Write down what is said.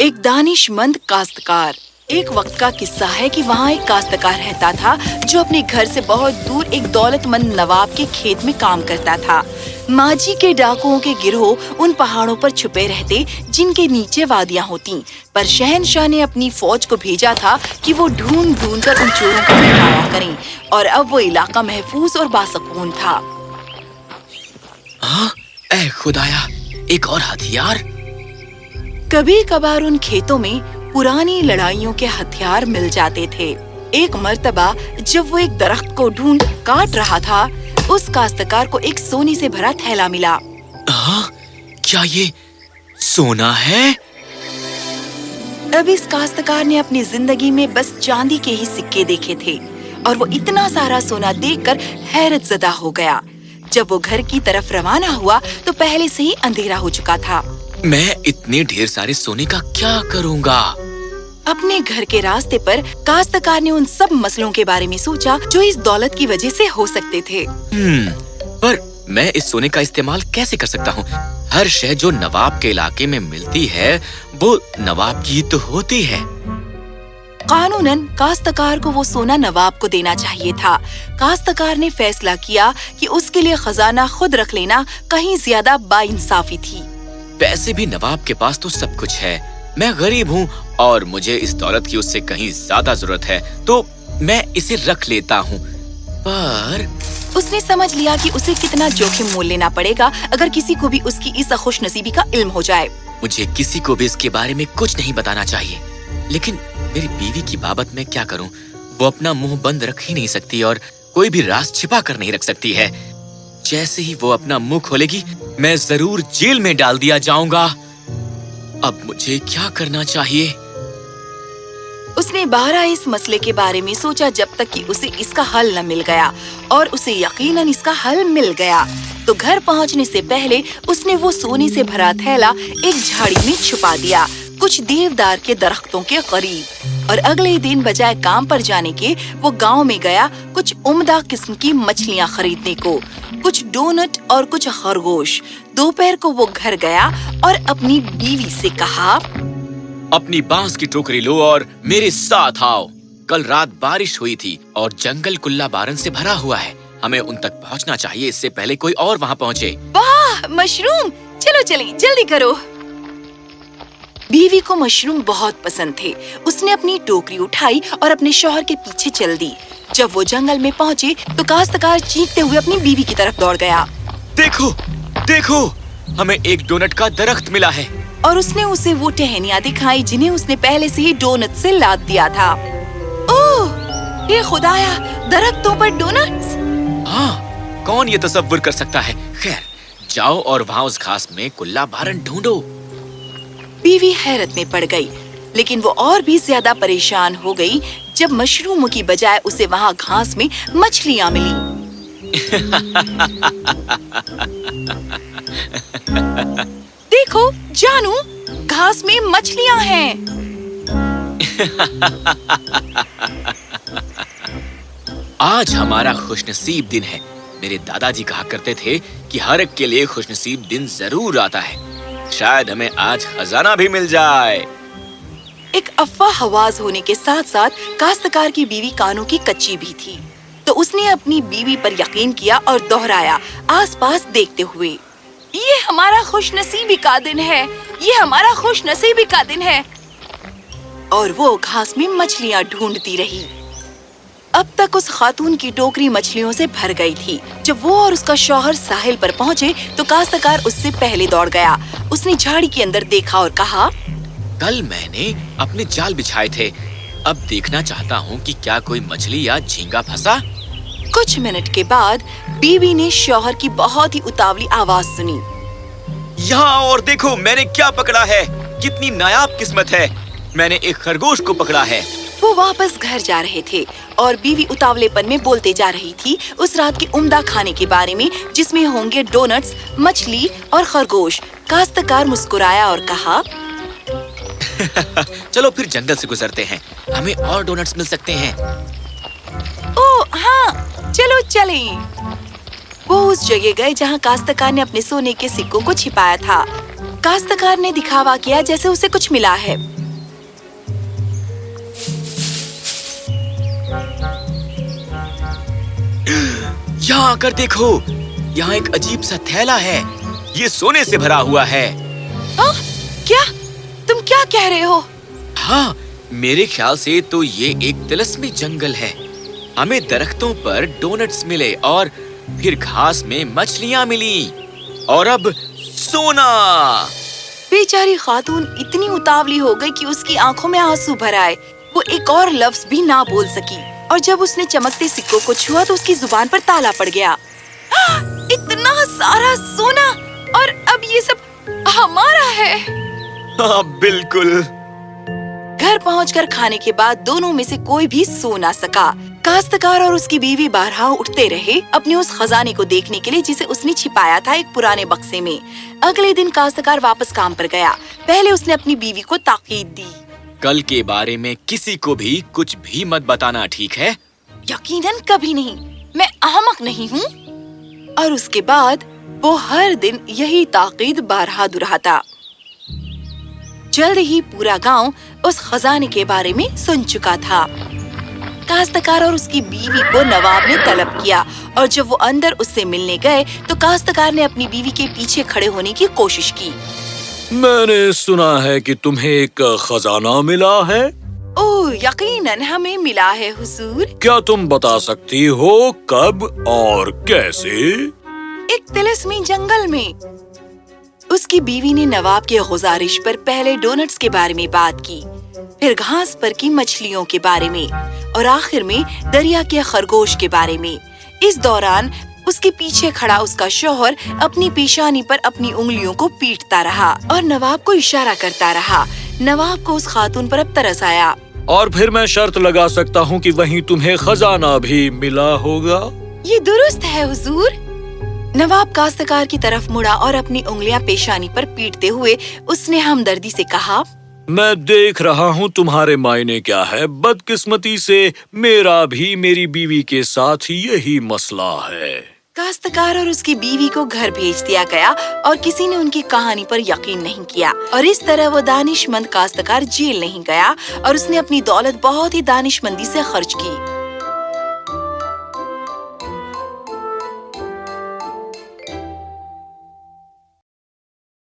एक दानिशमंद काश्तकार। एक वक्त का किस्सा है कि वहाँ एक काश्तकार रहता था, जो अपने घर से बहुत दूर एक दौलतमंद नवाब के खेत में काम करता था। माजी के डाकुओं के गिरोह उन पहाड़ों पर छुपे रहते, जिनके नीचे वादियाँ होती। पर शहनशाह ने अपनी फौज को भेजा था कि वो ढूंढ ढूंढ कर उन चोरों का गिरफ़्तार करें, और अब वो इलाका महफूज और बासकून था। हाँ? ए खुदाया एक और हथियार। कभी कभार उन खेतों में पुरानी लड़ाइयों के हथियार मिल जाते थे। एक मर्तबा जब वो एक दरख्त को ढूंढ काट रहा था उस काश्तकार को एक सोने से भरा थैला मिला। हाँ क्या ये सोना है? अब इस काश्तकार ने अपनी ज़िंदगी में बस चांदी के ही सिक्के देखे थे और वो इतना सारा सोना देखकर हैरत जदा हो गया। जब वो घर की तरफ़ रवाना हुआ तो पहले से ही अंधेरा हो चुका था। मैं इतने ढेर सारे सोने का क्या करूँगा? अपने घर के रास्ते पर काश्तकार ने उन सब मसलों के बारे में सोचा जो इस दौलत की वजह से हो सकते थे। हम्म, पर मैं इस सोने का इस्तेमाल कैसे कर सकता हूँ? हर शह जो नवाब के इलाके में मिलती है वो नवाब की तो होती है। कानूनन काश्तकार को वो सोना नवाब को देना चाहिए था। काश्तकार ने फैसला किया कि उसके लिए खजाना खुद रख लेना कहीं ज़्यादा बाइंसाफी थी। पैसे भी नवाब के पास तो सब कुछ है। मैं गरीब हूँ और मुझे इस दौलत की उससे कहीं ज़्यादा ज़रूरत है तो मैं इसे रख लेता हूँ। पर उसने समझ लिया कि उसे कितना जोखिम मोल लेना पड़ेगा अगर किसी को भी उसकी इस खुश नसीबी का इल्म हो जाए। मुझे किसी को भी इसके बारे में कुछ नहीं बताना चाहिए। लेकिन मेरी बीवी की बाबत में क्या करूँ? वो अपना मुँह बंद रख ही नहीं सकती और कोई भी राज छिपा कर नहीं रख सकती है। जैसे ही वो अपना मुँह खोलेगी, मैं ज़रूर जेल में डाल दिया जाऊँगा। अब मुझे क्या करना चाहिए? उसने बारह इस मसले के बारे में सोचा जब तक कि उसे इसका हल न मिल गया और उसे यकीनन इसका हल मिल गया। तो घर पहुँचने से पहले उसने वो सोने से भरा थैला एक झाड़ी में छुपा दिया। कुछ देवदार के दरख्तों के करीब। और अगले दिन बजाय काम पर जाने के वो गाँव में गया कुछ उम्दा किस्म की मछलियाँ खरीदने को। कुछ डोनट और कुछ खरगोश। दोपहर को वो घर गया और अपनी बीवी से कहा अपनी बाँस की टोकरी लो और मेरे साथ आओ। कल रात बारिश हुई थी और जंगल कुल्ला बारन से भरा हुआ है। हमें उन तक पहुँचना चाहिए इससे पहले कोई और वहाँ पहुँचे। वाह मशरूम! चलो चले जल्दी करो। बीवी को मशरूम बहुत पसंद थे। उसने अपनी टोकरी उठाई और अपने शौहर के पीछे चल दी। जब वो जंगल में पहुँचे तो काश्तकार चीखते हुए अपनी बीवी की तरफ़ दौड़ गया। देखो देखो हमें एक डोनट का दरख्त मिला है। और उसने उसे वो टहनिया दिखाई जिन्हें उसने पहले से ही डोनट से लाद दिया था। ओह ये खुदाया दरख्तों पर डोनट्स? हाँ कौन ये तस्वुर कर सकता है? खैर जाओ और वहाँ उस घास में कुल्ला बारन ढूंढो। बीवी हैरत में पड़ गई। लेकिन वो और भी ज़्यादा परेशान हो गई जब मशरूमों की बजाय उसे वहाँ घास में मछलियाँ मिली। देखो, जानू, घास में मछलियाँ हैं। आज हमारा खुशनसीब दिन है। मेरे दादाजी कहा करते थे कि हर एक के लिए खुशनसीब दिन ज़रूर आता है। शायद हमें आज खजाना भी मिल जाए। एक अफवाह हवाज होने के साथ साथ काश्तकार की बीवी कानों की कच्ची भी थी तो उसने अपनी बीवी पर यकीन किया और दोहराया, आसपास देखते हुए, ये हमारा खुशनसीबी का दिन है, ये हमारा खुशनसीबी का दिन है। और वो घास में मछलियाँ ढूंढती रही। अब तक उस खातून की टोकरी मछलियों से भर गई थी। जब वो और उसका शौहर साहिल पर पहुँचे तो काश्तकार उससे पहले दौड़ गया। उसने झाड़ी के अंदर देखा और कहा कल मैंने अपने जाल बिछाए थे। अब देखना चाहता हूँ कि क्या कोई मछली या झींगा फंसा? कुछ मिनट के बाद बीवी ने शौहर की बहुत ही उतावली आवाज़ सुनी। यहाँ और देखो मैंने क्या पकड़ा है। कितनी नायाब किस्मत है। मैंने एक खरगोश को पकड़ा है। वो वापस घर जा रहे थे और बीवी उतावलेपन में बोलते जा रही थी उस रात के उम्दा खाने के बारे में जिसमें होंगे डोनट्स मछली और खरगोश। काश्तकार मुस्कुराया और कहा चलो फिर जंगल से गुजरते हैं। हमें और डोनट्स मिल सकते हैं। ओ हाँ चलो चलें। वो उस जगह गए जहाँ काश्तकार ने अपने सोने के सिक्कों को छिपाया था। काश्तकार ने दिखावा किया जैसे उसे कुछ मिला है। यहाँ आकर देखो यहाँ एक अजीब सा थैला है। ये सोने से भरा हुआ है। हाँ? क्या? तुम क्या कह रहे हो? हाँ मेरे ख्याल से तो ये एक तिलस्मी जंगल है। हमें दरख्तों पर डोनट्स मिले और फिर घास में मछलियाँ मिली। और अब सोना! बेचारी खातून इतनी उतावली हो गई कि उसकी आँखों में आँसू भर आए। वो एक और लफ्ज भी ना बोल सकी। और जब उसने चमकते सिक्कों को छुआ तो उसकी ज़ुबान पर ताला पड़ गया। इतना सारा सोना और अब ये सब हमारा है। हाँ बिल्कुल। घर पहुंचकर खाने के बाद दोनों में से कोई भी सो ना सका। काश्तकार और उसकी बीवी बारहा उठते रहे अपने उस खजाने को देखने के लिए जिसे उसने छिपाया था एक पुराने बक्से में। अगले दिन काश्तकार वापस काम पर गया। पहले उसने अपनी बीवी को ताकीद दी। कल के बारे में किसी को भी कुछ भी मत बताना, ठीक है? यकीनन कभी नहीं। मैं अहमक नहीं हूँ। और उसके बाद वो हर दिन यही ताकीद बारहा दुहराता जल्द ही पूरा गाँव उस खजाने के बारे में सुन चुका था। काश्तकार और उसकी बीवी को नवाब ने तलब किया और जब वो अंदर उससे मिलने गए तो काश्तकार ने अपनी बीवी के पीछे खड़े होने की कोशिश की। मैंने सुना है कि तुम्हें एक खजाना मिला है। ओह यकीनन हमें मिला है हुजूर। क्या तुम बता सकती हो कब और कैसे? एक तिलस्मी जंगल में। उसकी बीवी ने नवाब की गुजारिश पर पहले डोनट्स के बारे में बात की फिर घास पर की मछलियों के बारे में और आखिर में दरिया के खरगोश के बारे में। इस दौरान उसके पीछे खड़ा उसका शोहर अपनी पेशानी पर अपनी उंगलियों को पीटता रहा और नवाब को इशारा करता रहा। नवाब को उस खातून पर अब तरस आया। और फिर मैं शर्त लगा सकता हूँ कि वहीं तुम्हें खजाना भी मिला होगा। ये दुरुस्त है हुजूर। नवाब काश्तकार की तरफ़ मुड़ा और अपनी उंगलियाँ पेशानी पर पीटते हुए उसने हमदर्दी से कहा मैं देख रहा हूँ तुम्हारे मायने क्या है। बदकिस्मती से मेरा भी मेरी बीवी के साथ यही मसला है। काश्तकार और उसकी बीवी को घर भेज दिया गया और किसी ने उनकी कहानी पर यकीन नहीं किया। और इस तरह वो दानिशमंद काश्तकार जेल नहीं गया और उसने अपनी दौलत बहुत ही दानिशमंदी से खर्च की।